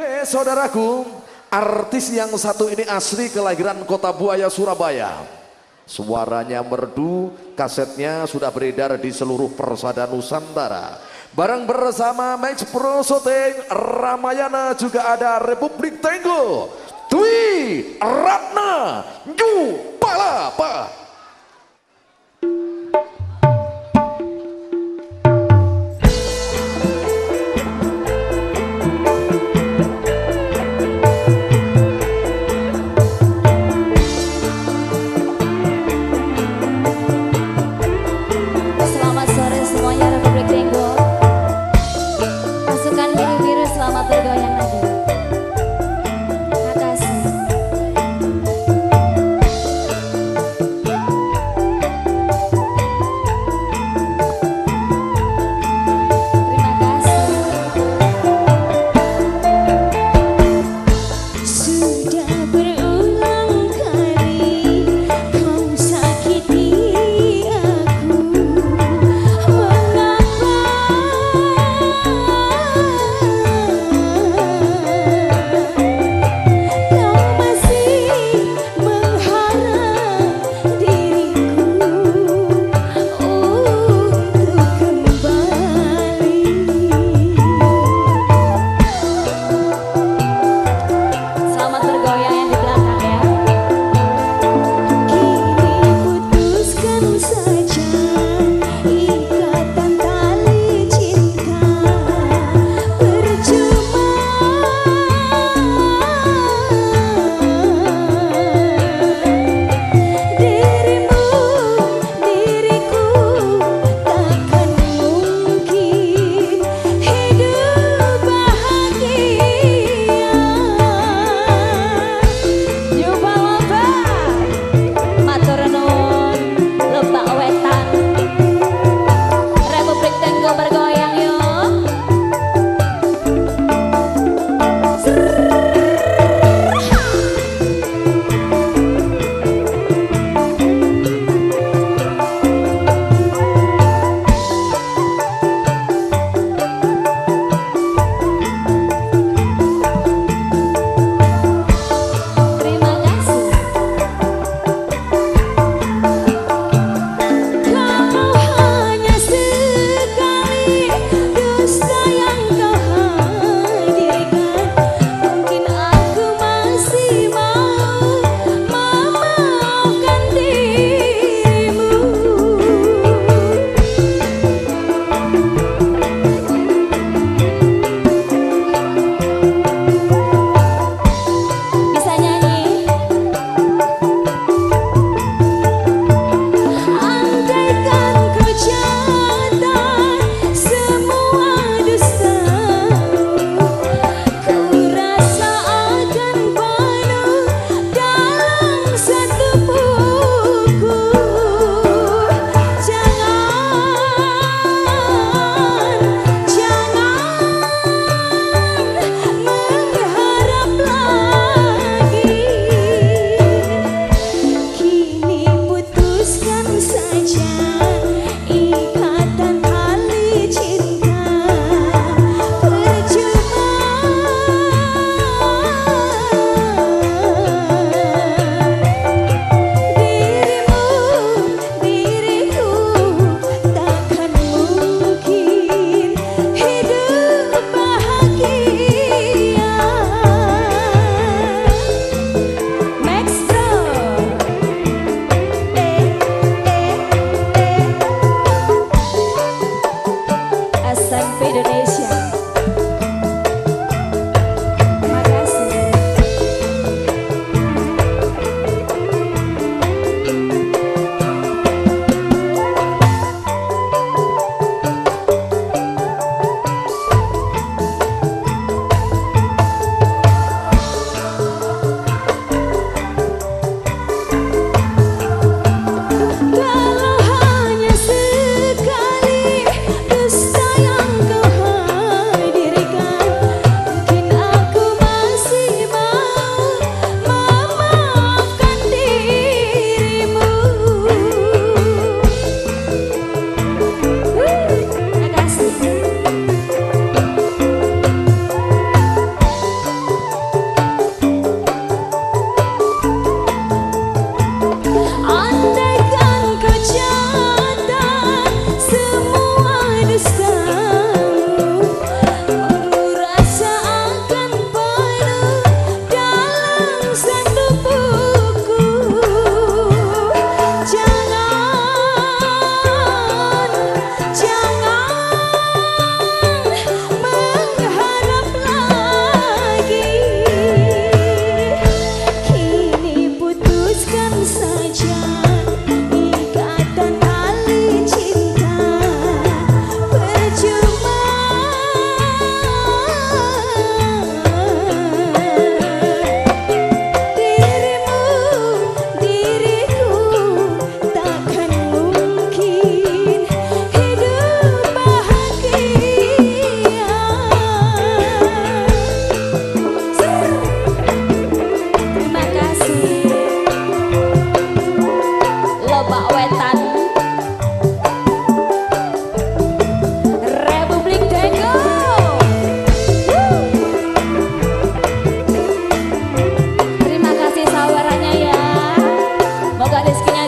Oke saudaraku, artis yang satu ini asli kelahiran kota Buaya Surabaya. Suaranya merdu, kasetnya sudah beredar di seluruh persada Nusantara. Bareng bersama Max Pro Shooting, Ramayana juga ada Republik Tenggo, Dwi Ratna, Yu Palapa. salga a la esquina.